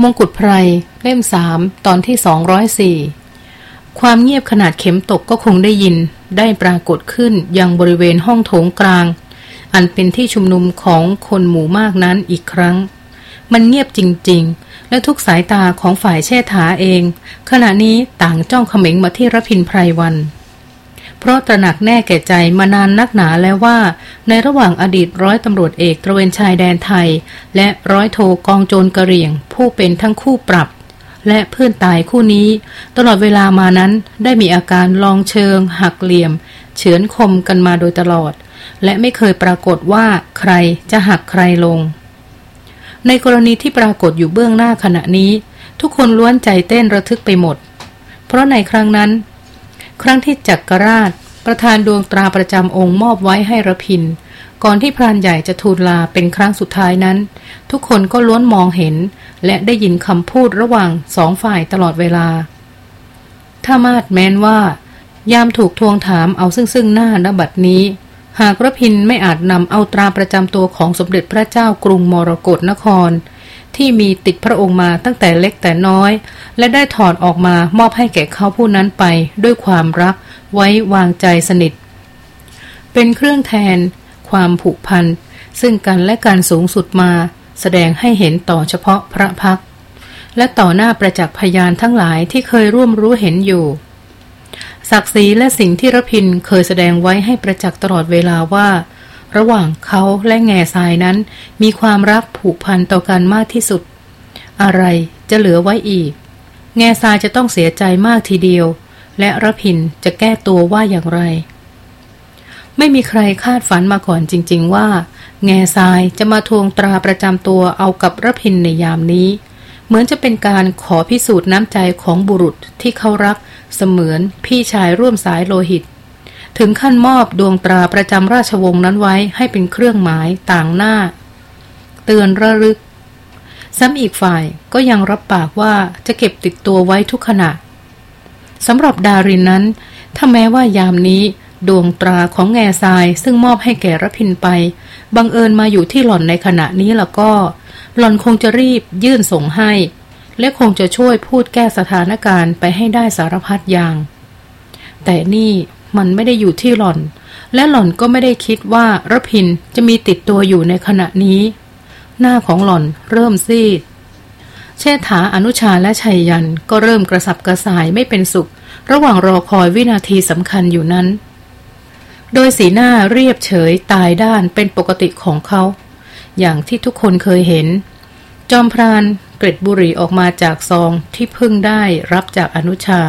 มงกุฎไพรเล่มสามตอนที่สองร้อยสี่ความเงียบขนาดเข็มตกก็คงได้ยิน ได้ปรากฏขึ้นยังบริเวณห้องโถงกลาง อันเป็นที่ชุมนุมของคนหมู่มากนั้นอีกครั้ง มันเงียบจริง ๆ และทุกสายตาของฝ่ายเชษฐาเอง ขณะนี้ต่างจ้องเขม็งมาที่รพินไพรวัน เพราะตระหนักแน่แก่ใจมานานนักหนาแล้วว่า ในระหว่างอดีตร้อยตำรวจเอกตระเวนชายแดนไทย และร้อยโทกองโจรกระเหรี่ยง ผู้เป็นทั้งคู่ปรับ และเพื่อนตายคู่นี้ ตลอดเวลามานั้นได้มีอาการลองเชิง หักเหลี่ยม เฉือนคมกันมาโดยตลอด และไม่เคยปรากฏว่าใครจะหักใครลง ในกรณีที่ปรากฏอยู่เบื้องหน้าขณะนี้ ทุกคนล้วนใจเต้นระทึกไปหมด เพราะในครั้งนั้น ครั้งที่จักรราช ประธานดวงตราประจำองค์มอบไว้ให้ระพิน ก่อนที่พรานใหญ่จะทูลลาเป็นครั้งสุดท้ายนั้น ทุกคนก็ล้วนมองเห็น และได้ยินคำพูดระหว่างสองฝ่ายตลอดเวลา ถ้ามาดแม้นว่า ยามถูกทวงถามเอาซึ่งซึ่งหน้าณบัดนี้ หากระพินไม่อาจนำเอาตราประจำตัวของสมเด็จพระเจ้ากรุงมรกรนคร ที่มีติดพระองค์มาตั้งแต่เล็กแต่น้อย และได้ถอดออกมามอบให้แก่เขาผู้นั้นไปด้วยความรักไว้วางใจสนิท เป็นเครื่องแทน ความผูกพัน ซึ่งกันและการสูงสุดมา แสดงให้เห็นต่อเฉพาะพระพัก และต่อหน้าประจักษ์พยานทั้งหลายที่เคยร่วมรู้เห็นอยู่ศักดิ์ศรีและสิ่งที่รพินเคยแสดงไว้ให้ประจักษ์ตลอดเวลาว่า ระหว่างเขาและแง่ทรายนั้น มีความรักผูกพันต่อกันมากที่สุด อะไรจะเหลือไว้อีก แง่ทรายจะต้องเสียใจมากทีเดียว และระพินจะแก้ตัวว่าอย่างไร ไม่มีใครคาดฝันมาก่อนจริง ๆ ว่า แง่ทรายจะมาทวงตราประจำตัวเอากับระพินในยามนี้ เหมือนจะเป็นการขอพิสูจน์น้ำใจของบุรุษที่เขารักเสมือนพี่ชายร่วมสายโลหิต ถึงขั้นมอบดวงตราประจำราชวงศ์นั้นไว้ให้เป็นเครื่องหมายต่างหน้า เตือนระลึก ซ้ำอีกฝ่ายก็ยังรับปากว่าจะเก็บติดตัวไว้ทุกขณะสำหรับดารินนั้น ถ้าแม้ว่ายามนี้ดวงตราของแง่ทรายซึ่งมอบให้แก่รพินไป บังเอิญมาอยู่ที่หล่อนในขณะนี้แล้วก็ หล่อนคงจะรีบยื่นส่งให้ และคงจะช่วยพูดแก้สถานการณ์ไปให้ได้สารพัดอย่าง แต่นี่ มันไม่ได้อยู่ที่หล่อน และหล่อนก็ไม่ได้คิดว่าระพินจะมีติดตัวอยู่ในขณะนี้ หน้าของหล่อนเริ่มซีด เชษฐาอนุชาและชัยยันก็เริ่มกระสับกระส่ายไม่เป็นสุข ระหว่างรอคอยวินาทีสำคัญอยู่นั้น โดยสีหน้าเรียบเฉยตายด้านเป็นปกติของเขา อย่างที่ทุกคนเคยเห็น จอมพรานเกร็ดบุหรี่ออกมาจากซองที่เพิ่งได้รับจากอนุชา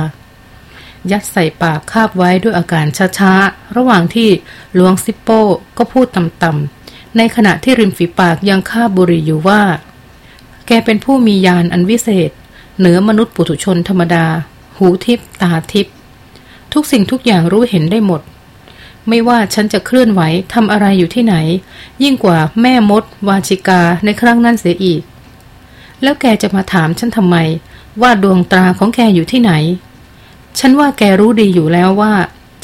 ยัดใส่ปากคาบไว้ด้วยอาการช้าๆ ระหว่างที่ลวงซิปโป้ก็พูดต่ำๆ ในขณะที่ริมฝีปากยังคาบบุหรี่อยู่ว่า แกเป็นผู้มียานอันวิเศษ เหนือมนุษย์ปุถุชนธรรมดา หูทิพตาทิพทุกสิ่งทุกอย่างรู้เห็นได้หมด ไม่ว่าฉันจะเคลื่อนไหวทำอะไรอยู่ที่ไหน ยิ่งกว่าแม่มด วาชิกาในครั้งนั้นเสียอีก แล้วแกจะมาถามฉันทำไม ว่าดวงตาของแกอยู่ที่ไหน ฉันว่าแกรู้ดีอยู่แล้วว่า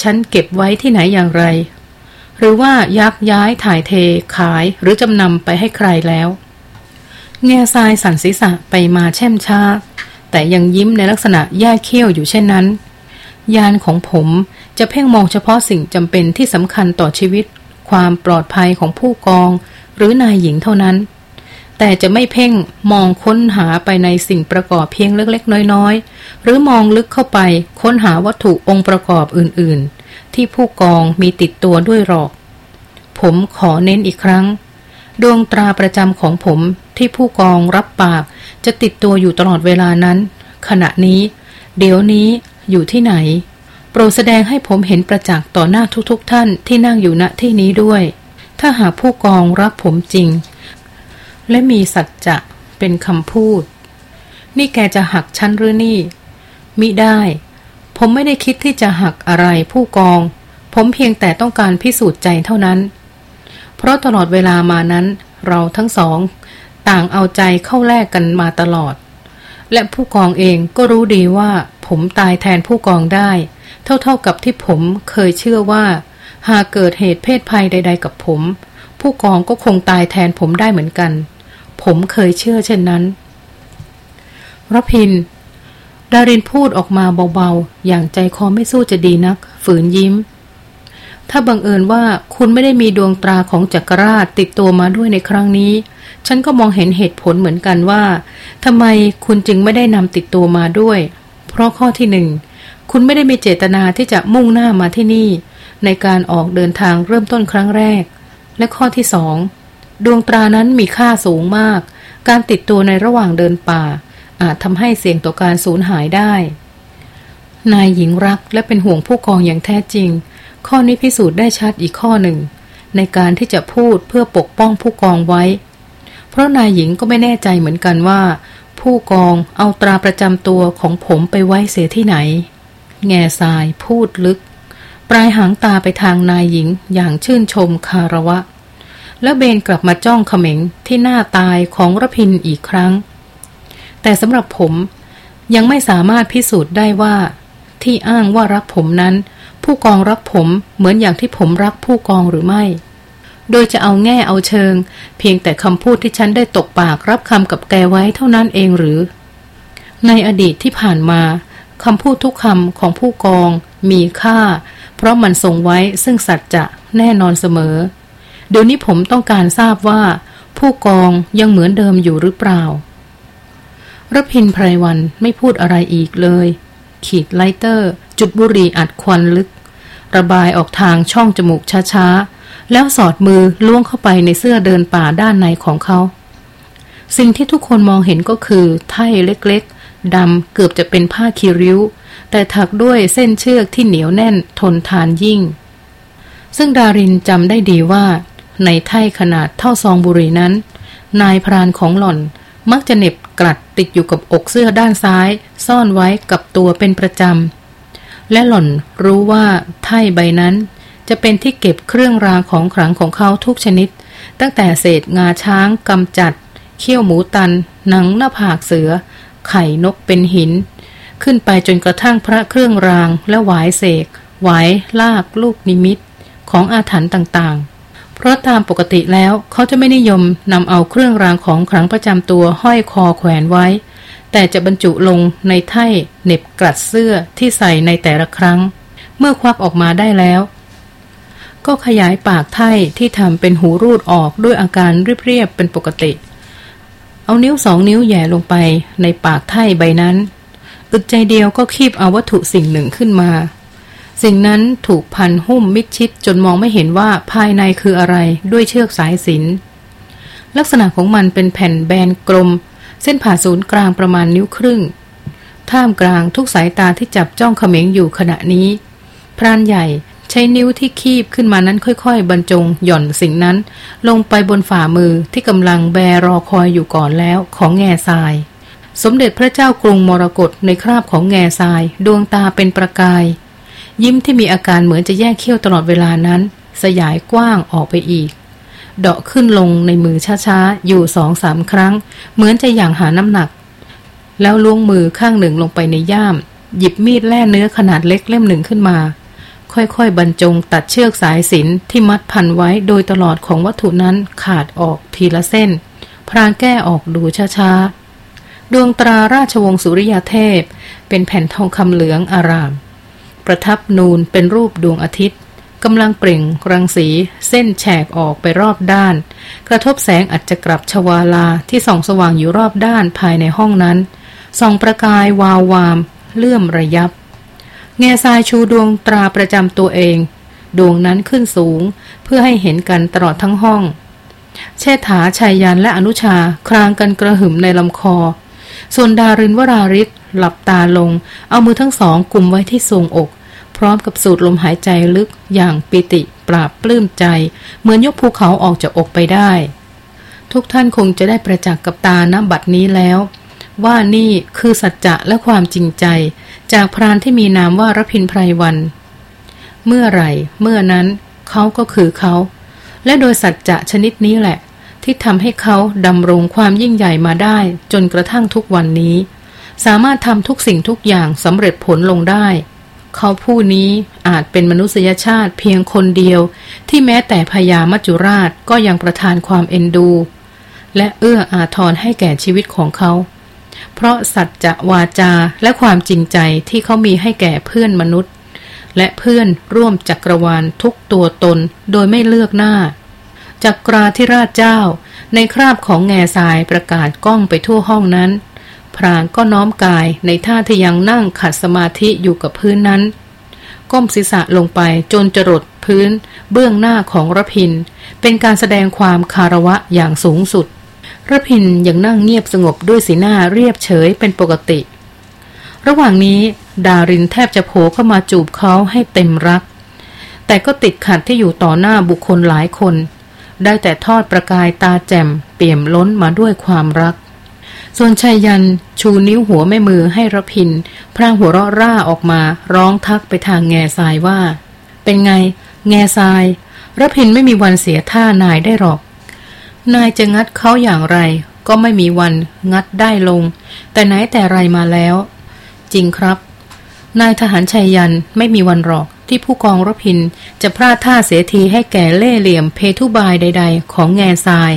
ฉันเก็บไว้ที่ไหนอย่างไร หรือว่ายักย้ายถ่ายเทขายหรือจำนำไปให้ใครแล้ว เงาทรายสันศีษะไปมาแช่มช้า แต่ยังยิ้มในลักษณะแย่เขี้ยวอยู่เช่นนั้น ยานของผมจะเพ่งมองเฉพาะสิ่งจำเป็นที่สำคัญต่อชีวิต ความปลอดภัยของผู้กอง หรือนายหญิงเท่านั้น แต่จะไม่เพ่งมองค้นหาไปในสิ่งประกอบเพียงเล็กๆ น้อยๆ หรือมองลึกเข้าไปค้นหาวัตถุองค์ประกอบอื่นๆ ที่ผู้กองมีติดตัวด้วยหรอก ผมขอเน้นอีกครั้ง ดวงตราประจำของผมที่ผู้กองรับปาก จะติดตัวอยู่ตลอดเวลานั้น ขณะนี้ เดี๋ยวนี้อยู่ที่ไหน โปรดแสดงให้ผมเห็นประจักษ์ต่อหน้าทุกๆทท่านที่นั่งอยู่ณที่นี้ด้วย ถ้าหากผู้กองรักผมจริง และมีสัจจะเป็นคำพูด นี่แกจะหักฉันหรือนี่ มิได้ ผมไม่ได้คิดที่จะหักอะไรผู้กอง ผมเพียงแต่ต้องการพิสูจน์ใจเท่านั้น เพราะตลอดเวลามานั้น เราทั้งสอง ต่างเอาใจเข้าแลกกันมาตลอด และผู้กองเองก็รู้ดีว่า ผมตายแทนผู้กองได้ เท่าๆกับที่ผมเคยเชื่อว่า หากเกิดเหตุเพศภัยใด ๆ กับผม ผู้กองก็คงตายแทนผมได้เหมือนกัน ผมเคยเชื่อเช่นนั้นรพิน ดารินพูดออกมาเบาๆ อย่างใจคอไม่สู้จะดีนัก ฝืนยิ้ม ถ้าบังเอิญว่าคุณไม่ได้มีดวงตราของจักรราชติดตัวมาด้วยในครั้งนี้ ฉันก็มองเห็นเหตุผลเหมือนกันว่าทำไมคุณจึงไม่ได้นำติดตัวมาด้วย เพราะข้อที่หนึ่ง คุณไม่ได้มีเจตนาที่จะมุ่งหน้ามาที่นี่ ในการออกเดินทางเริ่มต้นครั้งแรก และข้อที่สอง ดวงตรานั้นมีค่าสูงมาก การติดตัวในระหว่างเดินป่า อาจทำให้เสี่ยงต่อการสูญหายได้ นายหญิงรักและเป็นห่วงผู้กองอย่างแท้จริง ข้อนี้พิสูจน์ได้ชัดอีกข้อหนึ่ง ในการที่จะพูดเพื่อปกป้องผู้กองไว้ เพราะนายหญิงก็ไม่แน่ใจเหมือนกันว่า ผู้กองเอาตราประจำตัวของผมไปไว้เสียที่ไหน แง่ทรายพูดลึก ปลายหางตาไปทางนายหญิงอย่างชื่นชมคารวะ แล้วเบนกลับมาจ้องเขม็งที่หน้าตายของระพินอีกครั้ง แต่สำหรับผมยังไม่สามารถพิสูจน์ได้ว่า ที่อ้างว่ารักผมนั้น ผู้กองรักผมเหมือนอย่างที่ผมรักผู้กองหรือไม่ โดยจะเอาแง่เอาเชิง เพียงแต่คำพูดที่ฉันได้ตกปากรับคำกับแกไว้เท่านั้นเองหรือ ในอดีตที่ผ่านมาคำพูดทุกคำของผู้กอง มีค่า เพราะมันทรงไว้ซึ่งสัจจะแน่นอนเสมอ เดี๋ยวนี้ผมต้องการทราบว่า ผู้กองยังเหมือนเดิมอยู่หรือเปล่ารพินทร์ไพรวัลย์ไม่พูดอะไรอีกเลย ขีด lighter จุดบุหรี่อัดควันลึก ระบายออกทางช่องจมูกช้าๆ แล้วสอดมือล่วงเข้าไปในเสื้อเดินป่าด้านในของเขา สิ่งที่ทุกคนมองเห็นก็คือไถ่เล็กๆดำเกือบจะเป็นผ้าคีริ้ว แต่ถักด้วยเส้นเชือกที่เหนียวแน่นทนทานยิ่ง ซึ่งดารินจำได้ดีว่า ในไถ่ขนาดเท่าซองบุหรี่นั้น นายพรานของหล่อนมักจะเน็บกลัดติดอยู่กับอกเสื้อด้านซ้าย ซ่อนไว้กับตัวเป็นประจำ และหล่อนรู้ว่าไถ่ใบนั้น จะเป็นที่เก็บเครื่องรางของขลังของเขาทุกชนิด ตั้งแต่เศษงาช้างกำจัด เขี้ยวหมูตัน หนังหน้าผากเสือ ไข่นกเป็นหิน ขึ้นไปจนกระทั่งพระเครื่องรางและหวายเสกหวายลากลูกนิมิตของอาถรรพ์ต่าง เพราะตามปกติแล้วเขาจะไม่นิยมนำเอาเครื่องรางของขลังประจำตัวห้อยคอแขวนไว้ แต่จะบรรจุลงในไถ่เน็บกลัดเสื้อที่ใส่ในแต่ละครั้ง เมื่อควักออกมาได้แล้ว ก็ขยายปากไถ่ที่ทำเป็นหูรูดออกด้วยอาการเรียบๆเป็นปกติ เอานิ้วสองนิ้วแย่ลงไปในปากไถ่ใบนั้นอึดใจเดียวก็คีบเอาวัตถุสิ่งหนึ่งขึ้นมา สิ่งนั้นถูกพันหุ้มมิดชิดจนมองไม่เห็นว่าภายในคืออะไรด้วยเชือกสายสินลักษณะของมันเป็นแผ่นแบนกลม เส้นผ่าศูนย์กลางประมาณนิ้วครึ่ง ท่ามกลางทุกสายตาที่จับจ้องเขม็งอยู่ขณะนี้ พรานใหญ่ใช้นิ้วที่คีบขึ้นมานั้นค่อยๆ บรรจงหย่อนสิ่งนั้น ลงไปบนฝ่ามือที่กำลังแบรอคอยอยู่ก่อนแล้วของแง่ทราย สมเด็จพระเจ้ากรุงมรกตในคราบของแง่ทราย ดวงตาเป็นประกาย ยิ้มที่มีอาการเหมือนจะแยกเขี้ยวตลอดเวลานั้น สยายกว้างออกไปอีก เดาะขึ้นลงในมือช้าๆ อยู่สองสามครั้ง เหมือนจะอย่างหาน้ำหนัก แล้วล้วงมือข้างหนึ่งลงไปในย่าม หยิบมีดแล่เนื้อขนาดเล็กเล่มหนึ่งขึ้นมา ค่อยๆ บรรจงตัดเชือกสายสินที่มัดพันไว้โดยตลอดของวัตถุนั้นขาดออกทีละเส้น พรางแก้ออกดูช้าๆดวงตราราชวงศ์สุริยเทพ เป็นแผ่นทองคำเหลืองอาราม ประทับนูนเป็นรูปดวงอาทิตย์กำลังเปล่งรังสี เส้นแฉกออกไปรอบด้าน กระทบแสงอัจจะกลับชวาลาที่ส่องสว่างอยู่รอบด้านภายในห้องนั้นส่องประกายวาววาม เลื่อมระยับเงาทรายชูดวงตราประจำตัวเอง ดวงนั้นขึ้นสูง เพื่อให้เห็นกันตลอดทั้งห้อง เชษฐาชายยันและอนุชาครางกันกระหึ่มในลำคอ ส่วนดารินวราริศหลับตาลง เอามือทั้งสองกลุ่มไว้ที่ทรงอก พร้อมกับสูดลมหายใจลึกอย่างปิติปราบปลื้มใจ เหมือนยกภูเขาออกจากอกไปได้ ทุกท่านคงจะได้ประจักษ์กับตาณบัดนี้แล้ว ว่านี่คือสัจจะและความจริงใจ จากพรานที่มีนามว่ารพินไพรวัน เมื่อไหร่ เมื่อนั้นเขาก็คือเขา และโดยสัจจะชนิดนี้แหละ ที่ทำให้เขาดำรงความยิ่งใหญ่มาได้ จนกระทั่งทุกวันนี้ สามารถทำทุกสิ่งทุกอย่างสำเร็จผลลงได้ เขาผู้นี้อาจเป็นมนุษยชาติเพียงคนเดียว ที่แม้แต่พญามัจจุราชก็ยังประทานความเอ็นดู และเอื้ออาทรให้แก่ชีวิตของเขา เพราะสัจจะวาจาและความจริงใจที่เขามีให้แก่เพื่อนมนุษย์ และเพื่อนร่วมจักรวาลทุกตัวตนโดยไม่เลือกหน้า จักราธิราชเจ้า ในคราบของแง่ทรายประกาศก้องไปทั่วห้องนั้น พรางก็น้อมกายในท่าที่ยังนั่งขัดสมาธิอยู่กับพื้นนั้น ก้มศีรษะลงไปจนจรดพื้น เบื้องหน้าของรพิน เป็นการแสดงความคารวะอย่างสูงสุดระพินยังนั่งเงียบสงบด้วยสีหน้าเรียบเฉยเป็นปกติ ระหว่างนี้ดารินแทบจะโผล่เข้ามาจูบเขาให้เต็มรัก แต่ก็ติดขัดที่อยู่ต่อหน้าบุคคลหลายคน ได้แต่ทอดประกายตาแจ่มเปี่ยมล้นมาด้วยความรัก ส่วนชายยันชูนิ้วหัวแม่มือให้ระพิน พรางหัวเราะร่าออกมาร้องทักไปทางแง่ทรายว่า เป็นไง แง่ทรายระพินไม่มีวันเสียท่านายได้หรอก นายจะงัดเขาอย่างไร ก็ไม่มีวันงัดได้ลง แต่ไหนแต่ไรมาแล้ว จริงครับ นายทหารชัยยันไม่มีวันหรอก ที่ผู้กองรพินจะพลาดท่าเสียทีให้แก่เล่เหลี่ยมเพทุบายใด ๆ ของแง่ทราย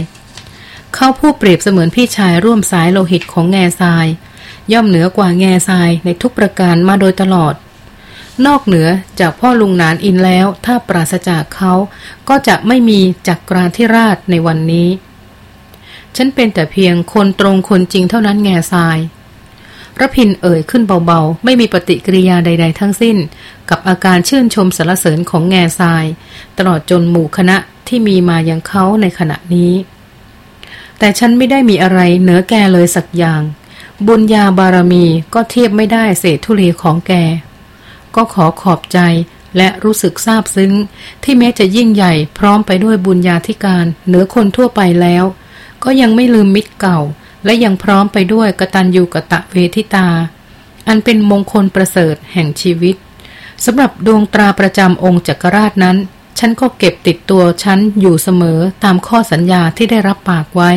เขาผู้เปรียบเสมือนพี่ชายร่วมสายโลหิตของแง่ทราย ย่อมเหนือกว่าแง่ทรายในทุกประการมาโดยตลอด นอกเหนือจากพ่อลุงนานอินแล้ว ถ้าปราศจากเขาก็จะไม่มีจักกราธิราชในวันนี้ ฉันเป็นแต่เพียงคนตรงคนจริงเท่านั้นแง่ทราย ระพินเอ่ยขึ้นเบาๆ ไม่มีปฏิกิริยาใด ๆ ทั้งสิ้น กับอาการชื่นชมสรรเสริญของแง่ทราย ตลอดจนหมู่คณะที่มีมาอย่างเขาในขณะนี้ แต่ฉันไม่ได้มีอะไรเหนือแกเลยสักอย่าง บุญญาบารมีก็เทียบไม่ได้เศษทุลีของแก ก็ขอขอบใจและรู้สึกซาบซึ้ง ที่แม้จะยิ่งใหญ่พร้อมไปด้วยบุญญาธิการเหนือคนทั่วไปแล้ว ก็ยังไม่ลืมมิตรเก่า และยังพร้อมไปด้วยกตัญญูกะตะเวทิตา อันเป็นมงคลประเสริฐแห่งชีวิตสำหรับดวงตราประจำองค์จักรราชนั้น ฉันก็เก็บติดตัวฉันอยู่เสมอตามข้อสัญญาที่ได้รับปากไว้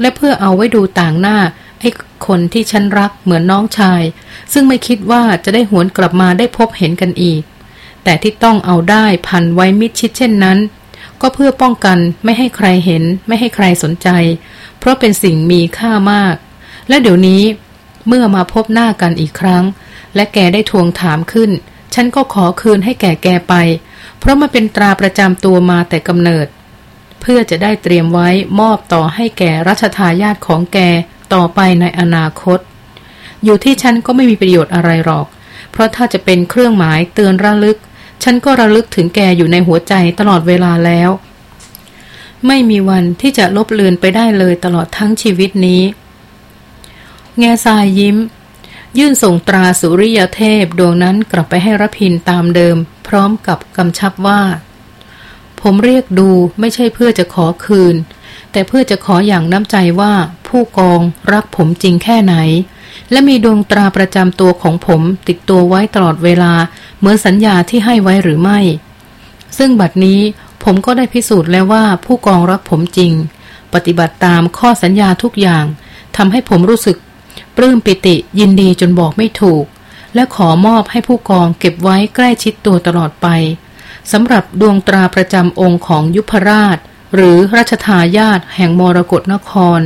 และเพื่อเอาไว้ดูต่างหน้าไอ้คนที่ฉันรักเหมือนน้องชาย ซึ่งไม่คิดว่าจะได้หวนกลับมาได้พบเห็นกันอีก แต่ที่ต้องเอาได้พันไว้มิดชิดเช่นนั้น ก็เพื่อป้องกันไม่ให้ใครเห็น ไม่ให้ใครสนใจ เพราะเป็นสิ่งมีค่ามาก และเดี๋ยวนี้เมื่อมาพบหน้ากันอีกครั้ง และแกได้ทวงถามขึ้น ฉันก็ขอคืนให้แก่แกไป เพราะมันเป็นตราประจำตัวมาแต่กำเนิด เพื่อจะได้เตรียมไว้มอบต่อให้แก่รัชทายาทของแกต่อไปในอนาคต อยู่ที่ฉันก็ไม่มีประโยชน์อะไรหรอก เพราะถ้าจะเป็นเครื่องหมายเตือนระลึก ฉันก็ระลึกถึงแกอยู่ในหัวใจตลอดเวลาแล้ว ไม่มีวันที่จะลบเลือนไปได้เลยตลอดทั้งชีวิตนี้ แง่ทรายยิ้ม ยื่นส่งตราสุริยเทพดวงนั้นกลับไปให้รพินตามเดิม พร้อมกับกำชับว่า ผมเรียกดูไม่ใช่เพื่อจะขอคืน แต่เพื่อจะขออย่างน้ำใจว่าผู้กองรักผมจริงแค่ไหน และมีดวงตราประจำตัวของผมติดตัวไว้ตลอดเวลา เหมือนสัญญาที่ให้ไว้หรือไม่ ซึ่งบัดนี้ผมก็ได้พิสูจน์แล้วว่าผู้กองรักผมจริง ปฏิบัติตามข้อสัญญาทุกอย่างทำให้ผมรู้สึก ปลื้มปิติยินดีจนบอกไม่ถูก และขอมอบให้ผู้กองเก็บไว้ใกล้ชิดตัวตลอดไปสำหรับดวงตราประจำองค์ของยุพราช หรือรัชทายาทแห่งมรกรนคร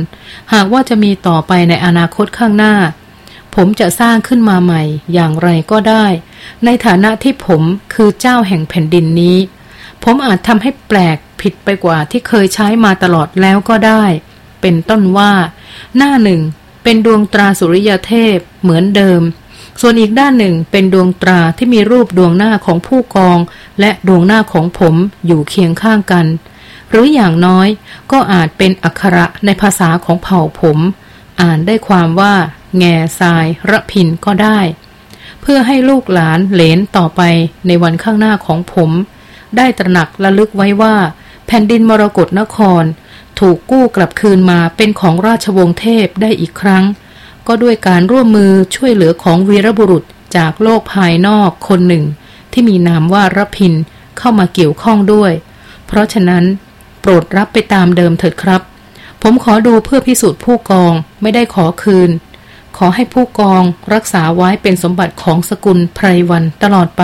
หากว่าจะมีต่อไปในอนาคตข้างหน้า ผมจะสร้างขึ้นมาใหม่ อย่างไรก็ได้ ในฐานะที่ผมคือเจ้าแห่งแผ่นดินนี้ ผมอาจทำให้แปลกผิดไปกว่าที่เคยใช้มาตลอดแล้วก็ได้ เป็นต้นว่า หน้าหนึ่งเป็นดวงตราสุริยเทพเหมือนเดิม ส่วนอีกด้านหนึ่งเป็นดวงตราที่มีรูปดวงหน้าของผู้กอง และดวงหน้าของผมอยู่เคียงข้างกัน หรืออย่างน้อยก็อาจเป็นอักขระในภาษาของเผ่าผม อ่านได้ความว่า แง่ทราย ระพินก็ได้ เพื่อให้ลูกหลานเหลนต่อไปในวันข้างหน้าของผม ได้ตระหนักระลึกไว้ว่า แผ่นดินมรกรนคร ถูกกู้กลับคืนมาเป็นของราชวงศ์เทพได้อีกครั้ง ก็ด้วยการร่วมมือช่วยเหลือของวีรบุรุษจากโลกภายนอกคนหนึ่ง ที่มีนามว่าระพินเข้ามาเกี่ยวข้องด้วย เพราะฉะนั้น โปรดรับไปตามเดิมเถิดครับ ผมขอดูเพื่อพิสูจน์ผู้กองไม่ได้ขอคืน ขอให้ผู้กองรักษาไว้เป็นสมบัติของสกุลไพรวันตลอดไป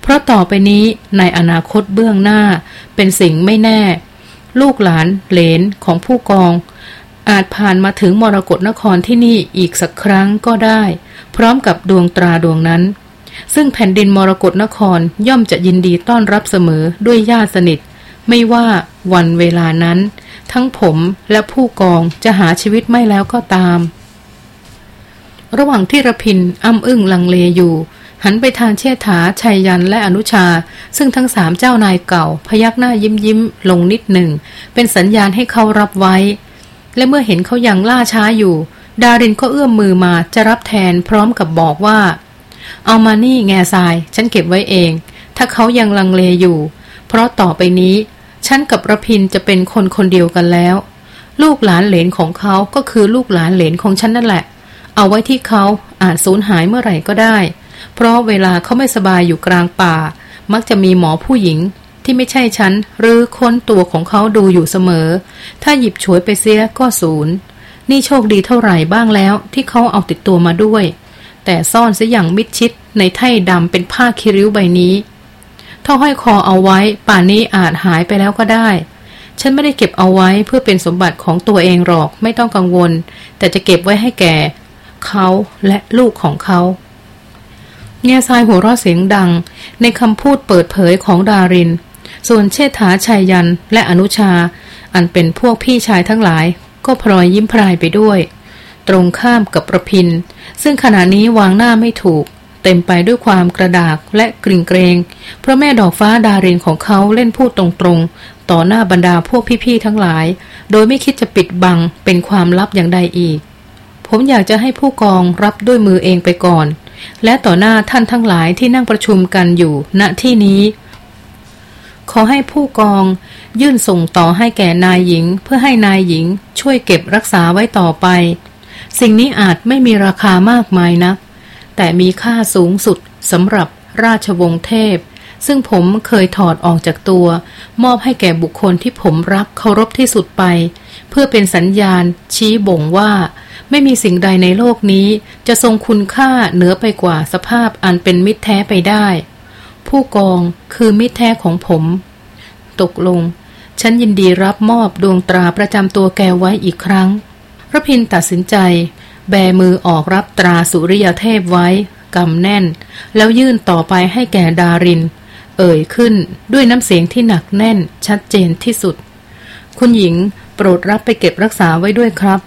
เพราะต่อไปนี้ในอนาคตเบื้องหน้าเป็นสิ่งไม่แน่ ลูกหลานเหลนของผู้กอง อาจผ่านมาถึงมรกรนครที่นี่อีกสักครั้งก็ได้ พร้อมกับดวงตราดวงนั้น ซึ่งแผ่นดินมรกรนครย่อมจะยินดีต้อนรับเสมอด้วยญาติสนิท ไม่ว่าวันเวลานั้น ทั้งผมและผู้กองจะหาชีวิตไม่แล้วก็ตาม ระหว่างที่ระพินอ้ำอึ้งลังเลอยู่ หันไปทางเชษฐาชัยยันและอนุชา ซึ่งทั้งสามเจ้านายเก่า พยักหน้ายิ้มยิ้มลงนิดหนึ่ง เป็นสัญญาณให้เขารับไว้ และเมื่อเห็นเขายังล่าช้าอยู่ ดารินก็เอื้อมมือมาจะรับแทนพร้อมกับบอกว่า เอามานี่แง่ทราย ฉันเก็บไว้เอง ถ้าเขายังลังเลอยู่ เพราะต่อไปนี้ ฉันกับระพินจะเป็นคนคนเดียวกันแล้ว ลูกหลานเหลนของเขาก็คือลูกหลานเหลนของฉันนั่นแหละ เอาไว้ที่เขาอาจสูญหายเมื่อไหร่ก็ได้ เพราะเวลาเขาไม่สบายอยู่กลางป่า มักจะมีหมอผู้หญิงที่ไม่ใช่ฉันหรือค้นตัวของเขาดูอยู่เสมอ ถ้าหยิบฉวยไปเสียก็ศูนย์ นี่โชคดีเท่าไหร่บ้างแล้วที่เขาเอาติดตัวมาด้วย แต่ซ่อนเสียอย่างมิดชิดในไถ่ดำเป็นผ้าคิริ้วใบนี้ ถ้าห้อยคอเอาไว้ป่านนี้อาจหายไปแล้วก็ได้ ฉันไม่ได้เก็บเอาไว้เพื่อเป็นสมบัติของตัวเองหรอกไม่ต้องกังวล แต่จะเก็บไว้ให้แก่ เขาและลูกของเขาเงียทรายหัวเราะเสียงดัง ในคำพูดเปิดเผยของดาริน ส่วนเชษฐาชัยยันและอนุชา อันเป็นพวกพี่ชายทั้งหลาย ก็พลอยยิ้มพรายไปด้วย ตรงข้ามกับประพิน ซึ่งขณะนี้วางหน้าไม่ถูก เต็มไปด้วยความกระดากและกริ่งเกรงเพราะแม่ดอกฟ้าดารินของเขาเล่นพูดตรงๆ ต่อหน้าบรรดาพวกพี่ๆทั้งหลาย โดยไม่คิดจะปิดบังเป็นความลับอย่างใดอีก ผมอยากจะให้ผู้กองรับด้วยมือเองไปก่อน และต่อหน้าท่านทั้งหลายที่นั่งประชุมกันอยู่ณที่นี้ ขอให้ผู้กองยื่นส่งต่อให้แก่นายหญิง เพื่อให้นายหญิงช่วยเก็บรักษาไว้ต่อไป สิ่งนี้อาจไม่มีราคามากมายนะัก แต่มีค่าสูงสุดสำหรับราชวงศ์เทพ ซึ่งผมเคยถอดออกจากตัว มอบให้แก่บุคคลที่ผมรักเคารพที่สุดไป พื่อเป็นสัญญาณชี้บ่งว่า ไม่มีสิ่งใดในโลกนี้ จะทรงคุณค่าเหนือไปกว่าสภาพอันเป็นมิตรแท้ไปได้ ผู้กองคือมิตรแท้ของผม ตกลง ฉันยินดีรับมอบดวงตราประจำตัวแกไว้อีกครั้งพระพินตัดสินใจ แบมือออกรับตราสุริยเทพไว้กำแน่น แล้วยื่นต่อไปให้แก่ดาริน เอ่ยขึ้นด้วยน้ำเสียงที่หนักแน่นชัดเจนที่สุด คุณหญิง โปรดรับไปเก็บรักษาไว้ด้วยครับ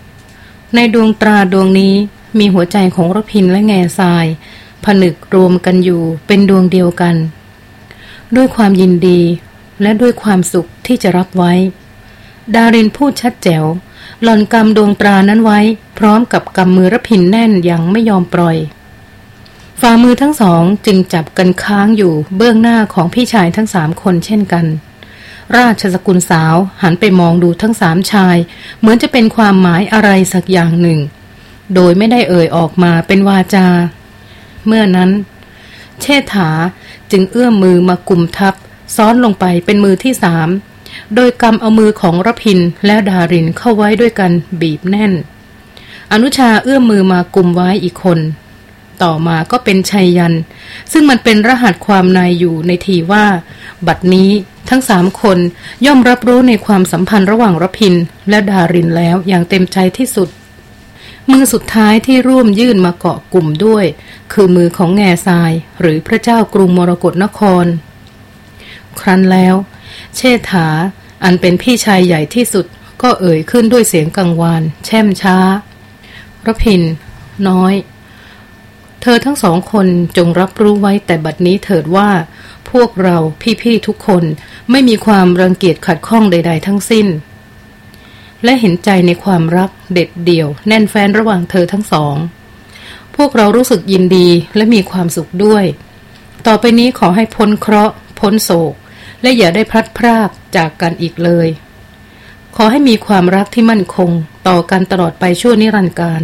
ในดวงตราดวงนี้มีหัวใจของรพินและแง่ทราย ผนึกรวมกันอยู่เป็นดวงเดียวกัน ด้วยความยินดีและด้วยความสุขที่จะรับไว้ ดารินพูดชัดแจ๋ว หล่อนกำดวงตรานั้นไว้ พร้อมกับกำมือรพินแน่นอย่างไม่ยอมปล่อยฝ่ามือทั้งสองจึงจับกันค้างอยู่เบื้องหน้าของพี่ชายทั้งสามคนเช่นกัน ราชสกุลสาวหันไปมองดูทั้งสามชาย เหมือนจะเป็นความหมายอะไรสักอย่างหนึ่ง โดยไม่ได้เอ่ยออกมาเป็นวาจา เมื่อนั้น เชษฐาจึงเอื้อมมือมากลุ่มทับ ซ้อนลงไปเป็นมือที่สามโดยกำเอามือของรพินและดารินเข้าไว้ด้วยกันบีบแน่น อนุชาเอื้อมมือมากลุ่มไว้อีกคน ต่อมาก็เป็นชัยยัน ซึ่งมันเป็นรหัสความในอยู่ในทีว่า บัดนี้ ทั้งสามคนย่อมรับรู้ในความสัมพันธ์ระหว่างรพินและดารินแล้วอย่างเต็มใจที่สุด มือสุดท้ายที่ร่วมยื่นมาเกาะกลุ่มด้วย คือมือของแง่ทรายหรือพระเจ้ากรุงมรกรนคร ครั้นแล้ว เชษฐา อันเป็นพี่ชายใหญ่ที่สุดก็เอ่ยขึ้นด้วยเสียงกังวาน แช่มช้ารพิน น้อย เธอทั้งสองคนจงรับรู้ไว้แต่บัดนี้เถิดว่า พวกเราพี่ๆทุกคนไม่มีความรังเกียจขัดข้องใด ๆ ทั้งสิ้น และเห็นใจในความรักเด็ดเดี่ยว แน่นแฟนระหว่างเธอทั้งสอง พวกเรารู้สึกยินดีและมีความสุขด้วย ต่อไปนี้ขอให้พ้นเคราะห์ พ้นโศก และอย่าได้พลัดพรากจากกันอีกเลย ขอให้มีความรักที่มั่นคง ต่อกันตลอดไปชั่วนิรันดร์การ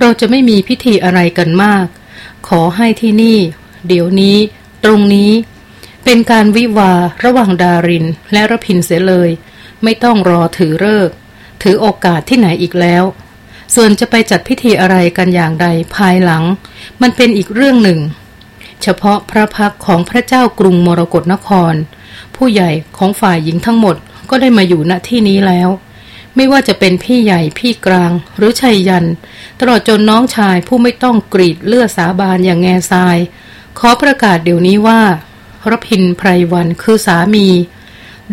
เราจะไม่มีพิธีอะไรกันมาก ขอให้ที่นี่ เดี๋ยวนี้ ตรงนี้เป็นการวิวาระหว่างดารินและระพินเสียเลย ไม่ต้องรอถือเลิก ถือโอกาสที่ไหนอีกแล้ว ส่วนจะไปจัดพิธีอะไรกันอย่างใดภายหลัง มันเป็นอีกเรื่องหนึ่ง เฉพาะพระพักของพระเจ้ากรุงมรกรนคร ผู้ใหญ่ของฝ่ายหญิงทั้งหมดก็ได้มาอยู่ณที่นี้แล้ว ไม่ว่าจะเป็นพี่ใหญ่พี่กลางหรือชัยยัน ตลอดจนน้องชายผู้ไม่ต้องกรีดเลือดสาบานอย่างแง่ทราย ขอประกาศเดี๋ยวนี้ว่ารพินไพรวันคือสามี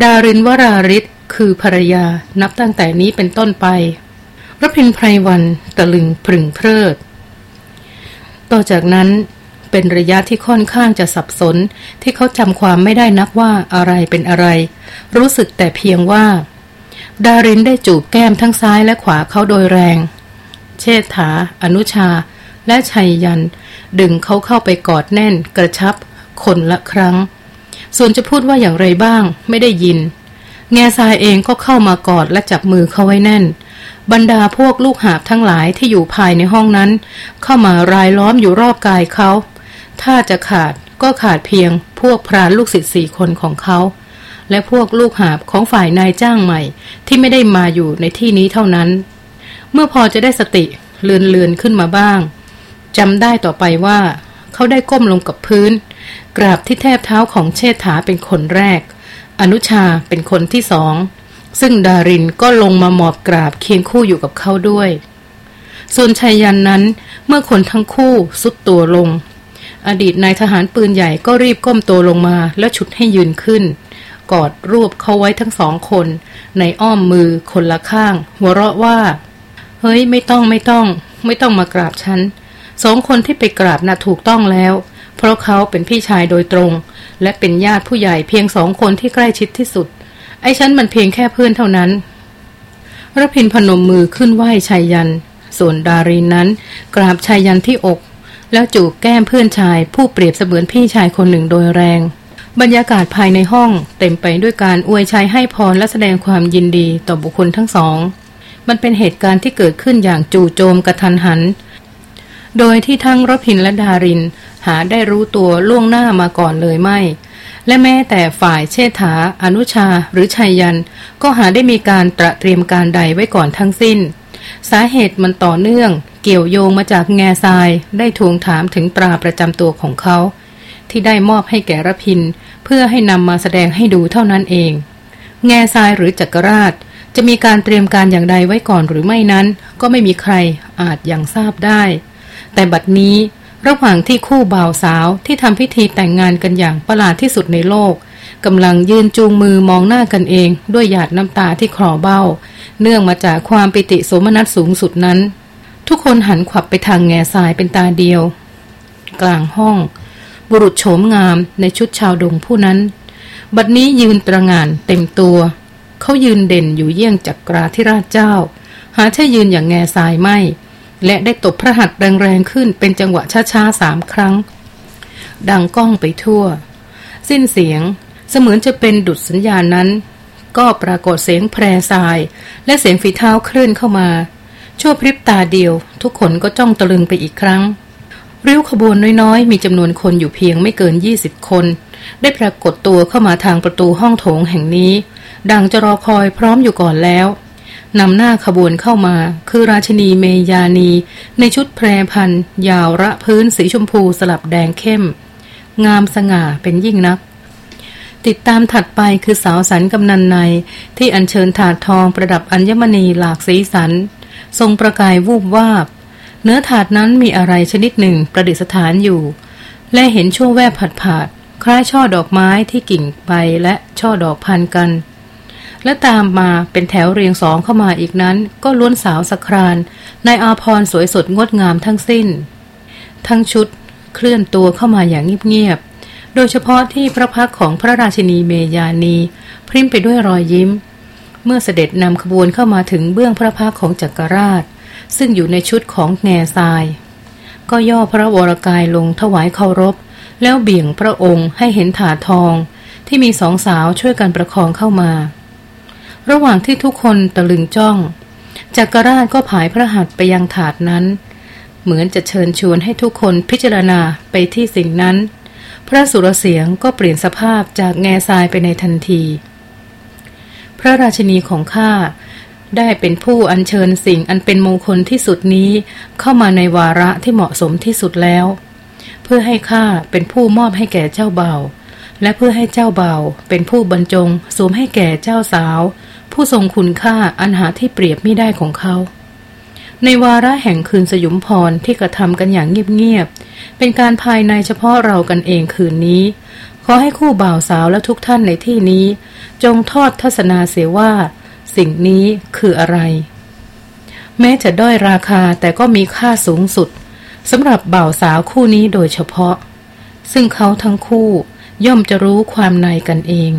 ดารินวราริศคือภรรยานับตั้งแต่นี้เป็นต้นไปรพินไพรวันตะลึงพรึงเพลิด ต่อจากนั้นเป็นระยะที่ค่อนข้างจะสับสนที่เขาจำความไม่ได้นักว่าอะไรเป็นอะไร รู้สึกแต่เพียงว่า ดารินได้จูบแก้มทั้งซ้ายและขวาเขาโดยแรง เชษฐา อนุชา และชัยยัน ดึงเขาเข้าไปกอดแน่นกระชับ คนละครั้ง ส่วนจะพูดว่าอย่างไรบ้าง ไม่ได้ยิน แง่ทรายเองก็เข้ามากอดและจับมือเขาไว้แน่น บรรดาพวกลูกหาบทั้งหลายที่อยู่ภายในห้องนั้น เข้ามารายล้อมอยู่รอบกายเขา ถ้าจะขาดก็ขาดเพียงพวกพรานลูกศิษย์สี่คนของเขา และพวกลูกหาบของฝ่ายนายจ้างใหม่ ที่ไม่ได้มาอยู่ในที่นี้เท่านั้น เมื่อพอจะได้สติเลือนเลือนขึ้นมาบ้าง จำได้ต่อไปว่า เขาได้ก้มลงกับพื้น กราบที่แทบเท้าของเชษฐาเป็นคนแรก อนุชาเป็นคนที่สอง ซึ่งดารินก็ลงมาหมอบกราบเคียงคู่อยู่กับเขาด้วย ส่วนชายยันนั้นเมื่อคนทั้งคู่สุดตัวลง อดีตนายทหารปืนใหญ่ก็รีบก้มตัวลงมาแล้วฉุดให้ยืนขึ้น กอดรวบเขาไว้ทั้งสองคน ในอ้อมมือคนละข้าง หัวเราะว่า เฮ้ยไม่ต้องไม่ต้อง ไม่ต้องมากราบฉัน สองคนที่ไปกราบน่ะถูกต้องแล้ว เพราะเขาเป็นพี่ชายโดยตรง และเป็นญาติผู้ใหญ่เพียงสองคนที่ใกล้ชิดที่สุด ไอ้ฉันมันเพียงแค่เพื่อนเท่านั้นรพินพนมมือขึ้นไหว้ชายยัน ส่วนดารินนั้น กราบชายยันที่อก แล้วจูบแก้มเพื่อนชาย ผู้เปรียบเสมือนพี่ชายคนหนึ่งโดยแรง บรรยากาศภายในห้องเต็มไปด้วยการอวยชัยให้พรและแสดงความยินดีต่อบุคคลทั้งสอง มันเป็นเหตุการณ์ที่เกิดขึ้นอย่างจู่โจมกระทันหัน โดยที่ทั้งรพินและดาริน หาได้รู้ตัวล่วงหน้ามาก่อนเลยไม่ และแม้แต่ฝ่ายเชษฐา อนุชาหรือชัยยัน ก็หาได้มีการตระเตรียมการใดไว้ก่อนทั้งสิ้น สาเหตุมันต่อเนื่อง เกี่ยวโยงมาจากแง่ทรายได้ทวงถามถึงตราประจำตัวของเขา ที่ได้มอบให้แก่รพิน เพื่อให้นำมาแสดงให้ดูเท่านั้นเอง แง่ทรายหรือจักรราชจะมีการเตรียมการอย่างใดไว้ก่อนหรือไม่นั้น ก็ไม่มีใครอาจยังทราบได้ แต่บัดนี้ระหว่างที่คู่บ่าวสาวที่ทำพิธีแต่งงานกันอย่างประหลาดที่สุดในโลกกำลังยืนจูงมือมองหน้ากันเองด้วยหยาดน้ำตาที่คลอเบ้า เนื่องมาจากความปิติสมนัสสูงสุดนั้น ทุกคนหันขวับไปทางแง่ทรายเป็นตาเดียว กลางห้อง บุรุษโฉมงามในชุดชาวดงผู้นั้น บัดนี้ยืนตระงานเต็มตัว เขายืนเด่นอยู่เยี่ยงจักราธิราชเจ้า หาใช่ยืนอย่างแง่ทรายไม่ และได้ตบพระหัตถ์แรงๆขึ้นเป็นจังหวะช้าๆสามครั้ง ดังก้องไปทั่ว สิ้นเสียงเสมือนจะเป็นดุดสัญญาณนั้น ก็ปรากฏเสียงแพรทราย และเสียงฝีเท้าเคลื่อนเข้ามา ชั่วพริบตาเดียว ทุกคนก็จ้องตะลึงไปอีกครั้ง ริ้วขบวนน้อยๆ มีจำนวนคนอยู่เพียงไม่เกินยี่สิบคน ได้ปรากฏตัวเข้ามาทางประตูห้องโถงแห่งนี้ ดังจะรอคอยพร้อมอยู่ก่อนแล้ว นำหน้าขบวนเข้ามา คือราชินีเมยานี ในชุดแพรพันยาวระพื้นสีชมพูสลับแดงเข้ม งามสง่าเป็นยิ่งนัก ติดตามถัดไปคือสาวสันกำนันใน ที่อัญเชิญถาดทองประดับอัญมณีหลากสีสัน ทรงประกายวูบวาบ เนื้อถาดนั้นมีอะไรชนิดหนึ่งประดิษฐานอยู่ และเห็นช่วงแวบผัดผาดคล้ายช่อดอกไม้ที่กิ่งใบและช่อดอกพันกัน และตามมาเป็นแถวเรียงสองเข้ามาอีกนั้น ก็ล้วนสาวสครานในอาพรสวยสดงดงามทั้งสิ้น ทั้งชุดเคลื่อนตัวเข้ามาอย่างเงียบๆ โดยเฉพาะที่พระพักของพระราชินีเมยานี พริ้มไปด้วยรอยยิ้ม เมื่อเสด็จนำขบวนเข้ามาถึงเบื้องพระพักของจักรราช ซึ่งอยู่ในชุดของแง่ทราย ก็ย่อพระวรกายลงถวายเคารพ แล้วเบี่ยงพระองค์ให้เห็นถาทอง ที่มีสองสาวช่วยกันประคองเข้ามา ระหว่างที่ทุกคนตะลึงจ้อง จักรราชก็ผายพระหัตถ์ไปยังถาดนั้น เหมือนจะเชิญชวนให้ทุกคนพิจารณาไปที่สิ่งนั้น พระสุรเสียงก็เปลี่ยนสภาพจากแง่ทรายไปในทันที พระราชนีของข้าได้เป็นผู้อัญเชิญสิ่งอันเป็นมงคลที่สุดนี้เข้ามาในวาระที่เหมาะสมที่สุดแล้ว เพื่อให้ข้าเป็นผู้มอบให้แก่เจ้าเบ่าและเพื่อให้เจ้าเบ่าเป็นผู้บรรจงสวมให้แก่เจ้าสาว ผู้ทรงคุณค่าอันหาที่เปรียบไม่ได้ของเขา ในวาระแห่งคืนสยุมพรที่กระทำกันอย่างเงียบๆเป็นการภายในเฉพาะเรากันเองคืนนี้ ขอให้คู่บ่าวสาวและทุกท่านในที่นี้ จงทอดทัศนาเสียว่า สิ่งนี้คืออะไร แม้จะด้อยราคาแต่ก็มีค่าสูงสุดสำหรับบ่าวสาวคู่นี้โดยเฉพาะ ซึ่งเขาทั้งคู่ย่อมจะรู้ความในกันเอง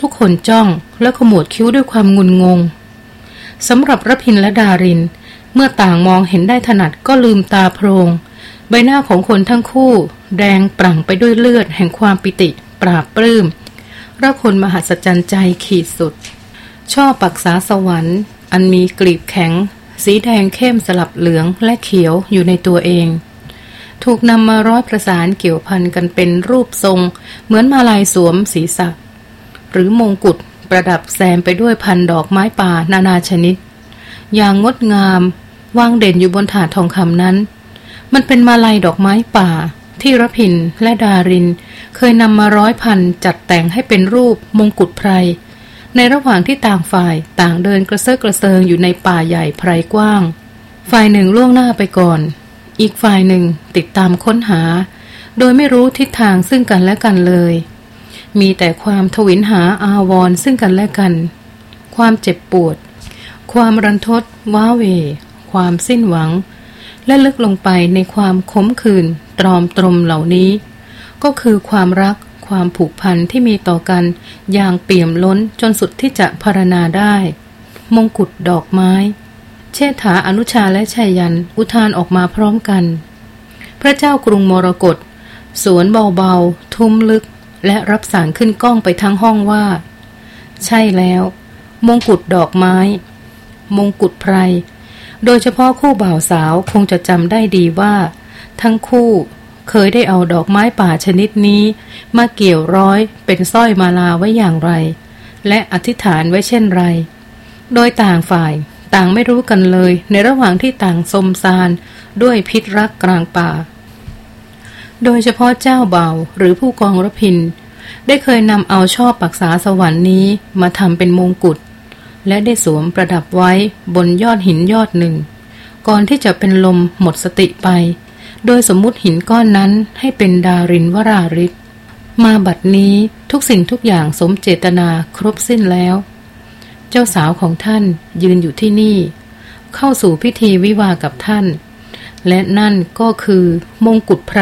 ทุกคนจ้องและขมวดคิ้วด้วยความงุนงงสำหรับรพินและดาริน เมื่อต่างมองเห็นได้ถนัดก็ลืมตาโพรง ใบหน้าของคนทั้งคู่ แดงปรั่งไปด้วยเลือดแห่งความปิติ ปราบปลื้มระคนมหัศจรรย์ใจขีดสุด ช่อปักษาสวรรค์ อันมีกลีบแข็ง สีแดงเข้มสลับเหลืองและเขียวอยู่ในตัวเอง ถูกนำมาร้อยประสานเกี่ยวพันกันเป็นรูปทรง เหมือนมาลายสวมศีรษะ หรือมงกุฎประดับแซมไปด้วยพันดอกไม้ป่านานาชนิด อย่างงดงามวางเด่นอยู่บนถาดทองคำนั้น มันเป็นมาลายดอกไม้ป่า ที่รพินและดาริน เคยนำมาร้อยพันจัดแต่งให้เป็นรูปมงกุฎไพร ในระหว่างที่ต่างฝ่ายต่างเดินกระเซาะกระเซิงอยู่ในป่าใหญ่ไพรกว้าง ฝ่ายหนึ่งล่วงหน้าไปก่อน อีกฝ่ายหนึ่งติดตามค้นหา โดยไม่รู้ทิศทางซึ่งกันและกันเลย มีแต่ความทวินหาอาวรซึ่งกันและกัน ความเจ็บปวด ความรันทด ว้าเว ความสิ้นหวัง และลึกลงไปในความขมขื่นตรอมตรมเหล่านี้ ก็คือความรักความผูกพันที่มีต่อกัน อย่างเปี่ยมล้นจนสุดที่จะพารณาได้ มงกุฎดอกไม้ เชษฐาอนุชาและชัยยัน อุทานออกมาพร้อมกัน พระเจ้ากรุงมรกตสวนเบาๆ ทุ่มลึก และรับสั่งขึ้นกล้องไปทั้งห้องว่า ใช่แล้ว มงกุฎดอกไม้ มงกุฎไพร โดยเฉพาะคู่บ่าวสาวคงจะจำได้ดีว่า ทั้งคู่เคยได้เอาดอกไม้ป่าชนิดนี้ มาเกี่ยวร้อยเป็นสร้อยมาลาไว้อย่างไร และอธิษฐานไว้เช่นไร โดยต่างฝ่ายต่างไม่รู้กันเลยในระหว่างที่ต่างสมซานด้วยพิษรักกลางป่า โดยเฉพาะเจ้าเบาหรือผู้กองรพิน ได้เคยนำเอาช่อปักษาสวรรค์นี้มาทำเป็นมงกุฎและได้สวมประดับไว้บนยอดหินยอดหนึ่ง ก่อนที่จะเป็นลมหมดสติไป โดยสมมุติหินก้อนนั้นให้เป็นดารินวราริศมาบัดนี้ทุกสิ่งทุกอย่างสมเจตนาครบสิ้นแล้ว เจ้าสาวของท่านยืนอยู่ที่นี่ เข้าสู่พิธีวิวากับท่าน และนั่นก็คือมงกุฎไพร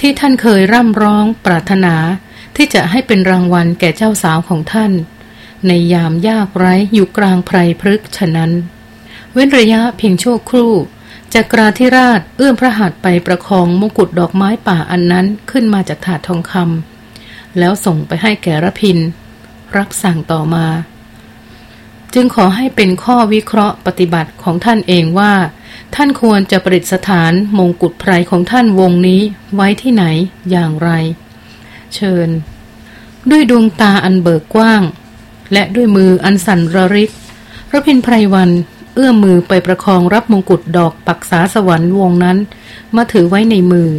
ที่ท่านเคยร่ำร้องปรารถนา ที่จะให้เป็นรางวัลแก่เจ้าสาวของท่าน ในยามยากไร้อยู่กลางไพรพฤกฉะนั้น เว้นระยะเพียงชั่วครู่จักราธิราชเอื้อมพระหัตถ์ไปประคองมงกุฎดอกไม้ป่าอันนั้นขึ้นมาจากถาดทองคำแล้วส่งไปให้แก่ระพิน รับสั่งต่อมา จึงขอให้เป็นข้อวิเคราะห์ปฏิบัติของท่านเองว่า ท่านควรจะประดิษฐานมงกุฎไพรของท่านวงนี้ไว้ที่ไหนอย่างไร เชิญ ด้วยดวงตาอันเบิกกว้าง และด้วยมืออันสั่นระริกพระพินไพรวันเอื้อมมือไปประคองรับมงกุฎดอกปักษาสวรรค์วงนั้น มาถือไว้ในมือ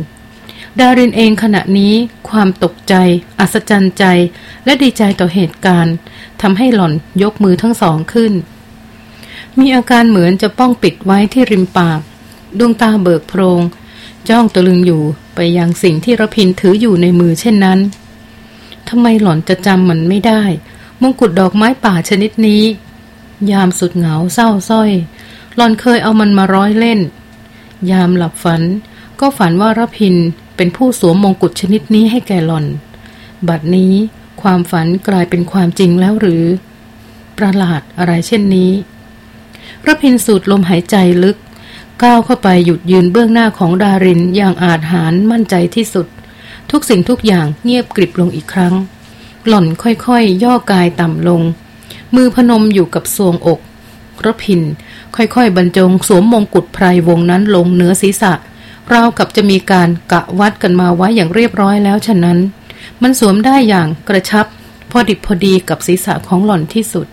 ดารินเองขณะนี้ความตกใจ อัศจรรย์ใจ และดีใจต่อเหตุการณ์ทำให้หล่อนยกมือทั้งสองขึ้น มีอาการเหมือนจะป้องปิดไว้ที่ริมปาก ดวงตาเบิกโพรง จ้องตะลึงอยู่ไปยังสิ่งที่ระพินถืออยู่ในมือเช่นนั้นทำไมหล่อนจะจำมันไม่ได้ มงกุฎดอกไม้ป่าชนิดนี้ ยามสุดเหงาเศร้าส้อย หล่อนเคยเอามันมาร้อยเล่น ยามหลับฝัน ก็ฝันว่าระพินเป็นผู้สวมมงกุฎชนิดนี้ให้แก่หล่อน บัดนี้ความฝันกลายเป็นความจริงแล้วหรือ ประหลาดอะไรเช่นนี้ ระพินสูดลมหายใจลึก ก้าวเข้าไปหยุดยืนเบื้องหน้าของดารินอย่างอาจหารมั่นใจที่สุด ทุกสิ่งทุกอย่างเงียบกริบลงอีกครั้ง หล่อนค่อยๆย่อกายต่ำลง มือพนมอยู่กับทรวงอกระพินค่อยๆบรรจงสวมมงกุฎไพรวงนั้นลงเหนือศีรษะราวกับจะมีการกะวัดกันมาไว้อย่างเรียบร้อยแล้วฉะนั้น มันสวมได้อย่างกระชับ พอดิบพอดีกับศีรษะของหล่อนที่สุด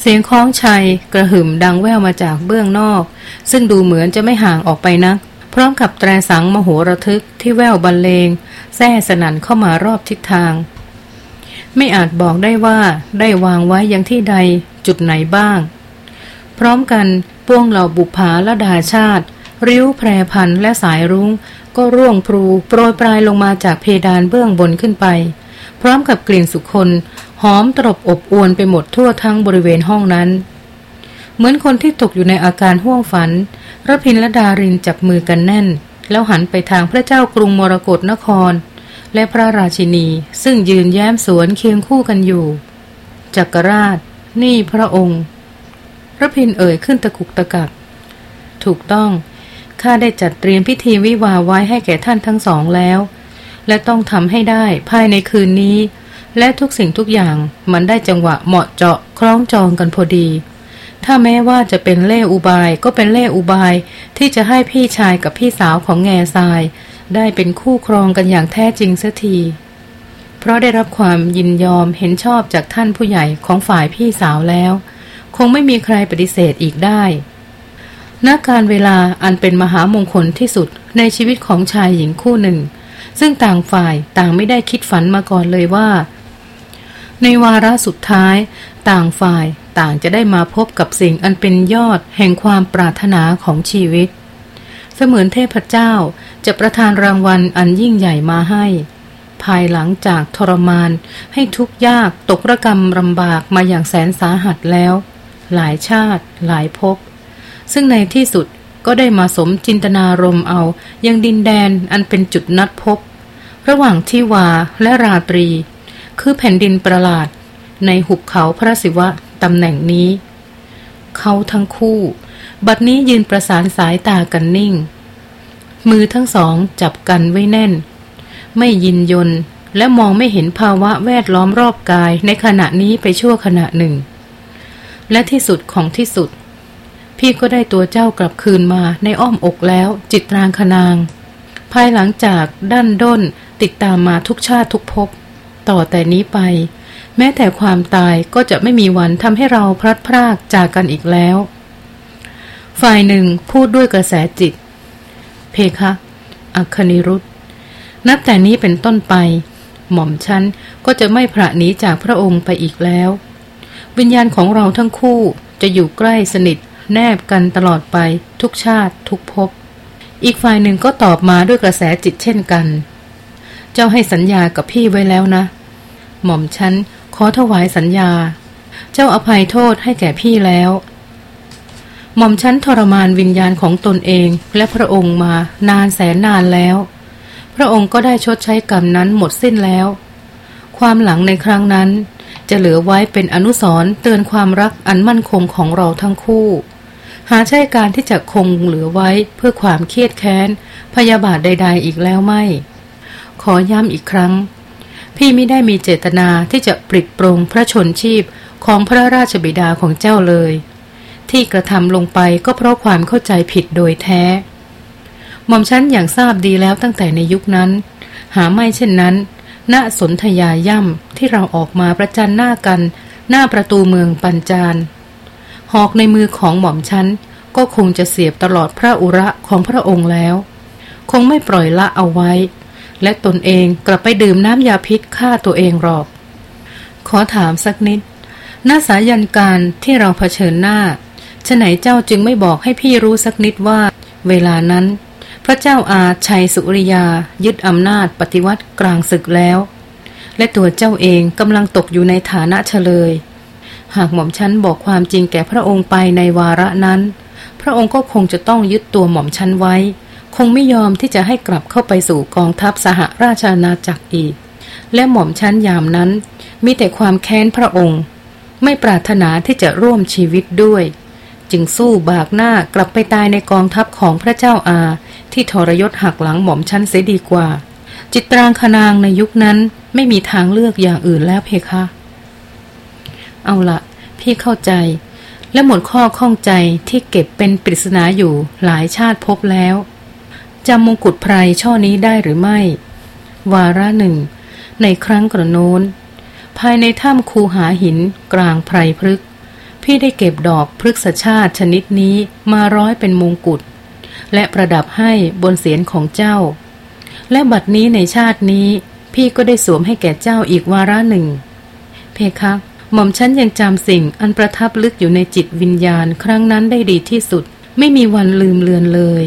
เสียงคล้องชัยกระหึ่มดังแว่วมาจากเบื้องนอก ซึ่งดูเหมือนจะไม่ห่างออกไปนัก พร้อมกับแตรสังมโหระทึกที่แว่วบรรเลงแซ่สนั่นเข้ามารอบทิศทาง ไม่อาจบอกได้ว่าได้วางไว้ยังที่ใดจุดไหนบ้าง พร้อมกันพวงเหล่าบุภาและดาชาติ ริ้วแพรพันและสายรุง้ง ก็ร่วงพลูโปรยปลายลงมาจากเพดานเบื้องบนขึ้นไป พร้อมกับกลิ่นสุคน อมตรบอบอวนไปหมดทั่วทั้งบริเวณห้องนั้น เหมือนคนที่ตกอยู่ในอาการห่วงฝันรพินและดารินจับมือกันแน่น แล้วหันไปทางพระเจ้ากรุงมรกรนคร และพระราชินี ซึ่งยืนแย้มสวนเคียงคู่กันอยู่ จักรราช นี่พระองค์รพินเอ่ยขึ้นตะกุกตะกัก ถูกต้องข้าได้จัดเตรียมพิธีวิวาไว้ให้แก่ท่านทั้งสองแล้ว และต้องทำให้ได้ภายในคืนนี้ และทุกสิ่งทุกอย่างมันได้จังหวะเหมาะเจาะคล้องจองกันพอดี ถ้าแม้ว่าจะเป็นเล่อุบายก็เป็นเล่อุบายที่จะให้พี่ชายกับพี่สาวของแง่ทราย ได้เป็นคู่ครองกันอย่างแท้จริงเสักที เพราะได้รับความยินยอมเห็นชอบจากท่านผู้ใหญ่ของฝ่ายพี่สาวแล้ว คงไม่มีใครปฏิเสธอีกได้ณการเวลาอันเป็นมหามงคลที่สุดในชีวิตของชายหญิงคู่หนึ่ง ซึ่งต่างฝ่ายต่างไม่ได้คิดฝันมาก่อนเลยว่า ในวาระสุดท้าย ต่างฝ่ายต่างจะได้มาพบกับสิ่งอันเป็นยอดแห่งความปรารถนาของชีวิต เสมือนเทพเจ้าจะประทานรางวัลอันยิ่งใหญ่มาให้ ภายหลังจากทรมานให้ทุกยากตกระกรรมลำบากมาอย่างแสนสาหัสแล้ว หลายชาติ หลายภพซึ่งในที่สุดก็ได้มาสมจินตนารมเอายังดินแดนอันเป็นจุดนัดพบ ระหว่างที่วาและราตรี คือแผ่นดินประหลาด ในหุบเขาพระศิวะตำแหน่งนี้ เขาทั้งคู่ บัดนี้ยืนประสานสายตากันนิ่ง มือทั้งสองจับกันไว้แน่น ไม่ยินยนและมองไม่เห็นภาวะแวดล้อมรอบกายในขณะนี้ไปชั่วขณะหนึ่ง และที่สุดของที่สุด พี่ก็ได้ตัวเจ้ากลับคืนมาในอ้อมอกแล้วจิตรางคนาง ภายหลังจากด้านด้นติดตามมาทุกชาติทุกภพ ต่อแต่นี้ไป แม้แต่ความตายก็จะไม่มีวันทำให้เราพลัดพรากจากกันอีกแล้ว ฝ่ายหนึ่งพูดด้วยกระแสจิต เพคะอัคนิรุธนับแต่นี้เป็นต้นไป หม่อมฉันก็จะไม่พระหนีจากพระองค์ไปอีกแล้ว วิญญาณของเราทั้งคู่จะอยู่ใกล้สนิท แนบกันตลอดไปทุกชาติทุกภพอีกฝ่ายหนึ่งก็ตอบมาด้วยกระแสจิตเช่นกัน เจ้าให้สัญญากับพี่ไว้แล้วนะ หม่อมฉันขอถวายสัญญา เจ้าอภัยโทษให้แก่พี่แล้ว หม่อมฉันทรมานวิญญาณของตนเองและพระองค์มานานแสนนานแล้ว พระองค์ก็ได้ชดใช้กรรมนั้นหมดสิ้นแล้ว ความหลังในครั้งนั้น จะเหลือไว้เป็นอนุสรเตือนความรักอันมั่นคงของเราทั้งคู่หาใช่การที่จะคงเหลือไว้เพื่อความเครียดแค้น พยาบาทใด ๆ อีกแล้วไม่ ขอย้ำอีกครั้ง พี่ไม่ได้มีเจตนาที่จะปลิดปรงพระชนชีพของพระราชบิดาของเจ้าเลย ที่กระทำลงไปก็เพราะความเข้าใจผิดโดยแท้ หม่อมฉันอย่างทราบดีแล้วตั้งแต่ในยุคนั้น หาไม่เช่นนั้น ณสนธยาย่ำที่เราออกมาประจันหน้ากัน หน้าประตูเมืองปัญจานหอกในมือของหม่อมฉันก็คงจะเสียบตลอดพระอุระของพระองค์แล้ว คงไม่ปล่อยละเอาไว้ และตนเองกลับไปดื่มน้ำยาพิษฆ่าตัวเองหรอก ขอถามสักนิดน้าสายันการที่เราเผชิญหน้าฉไหนเจ้าจึงไม่บอกให้พี่รู้สักนิดว่า เวลานั้น พระเจ้าอาชัยสุริยายึดอำนาจปฏิวัติกลางศึกแล้ว และตัวเจ้าเองกำลังตกอยู่ในฐานะเฉลย หากหม่อมชั้นบอกความจริงแก่พระองค์ไปในวาระนั้น พระองค์ก็คงจะต้องยึดตัวหม่อมชั้นไว้ คงไม่ยอมที่จะให้กลับเข้าไปสู่กองทัพสหราชอาณาจักรอีก และหม่อมชั้นยามนั้น มีแต่ความแค้นพระองค์ ไม่ปรารถนาที่จะร่วมชีวิตด้วย จึงสู้บากหน้ากลับไปตายในกองทัพของพระเจ้าอา ที่ทรยศหักหลังหม่อมชั้นเสียดีกว่า จิตรางคนางในยุคนั้นไม่มีทางเลือกอย่างอื่นแล้วเพคะ เอาละพี่เข้าใจและหมดข้อข้องใจที่เก็บเป็นปริศนาอยู่หลายชาติพบแล้ว จำมงกุฎไพรช่อนี้ได้หรือไม่ วาระหนึ่ง ในครั้งกระโน้น ภายในถ้ำคูหาหินกลางไพรพฤกพี่ได้เก็บดอกพฤกษชาติชนิดนี้มาร้อยเป็นมงกุฎและประดับให้บนเสียนของเจ้า และบัดนี้ในชาตินี้ พี่ก็ได้สวมให้แก่เจ้าอีกวาระหนึ่ง เพคะหม่อมฉันยังจำสิ่งอันประทับลึกอยู่ในจิตวิญญาณครั้งนั้นได้ดีที่สุด ไม่มีวันลืมเลือนเลย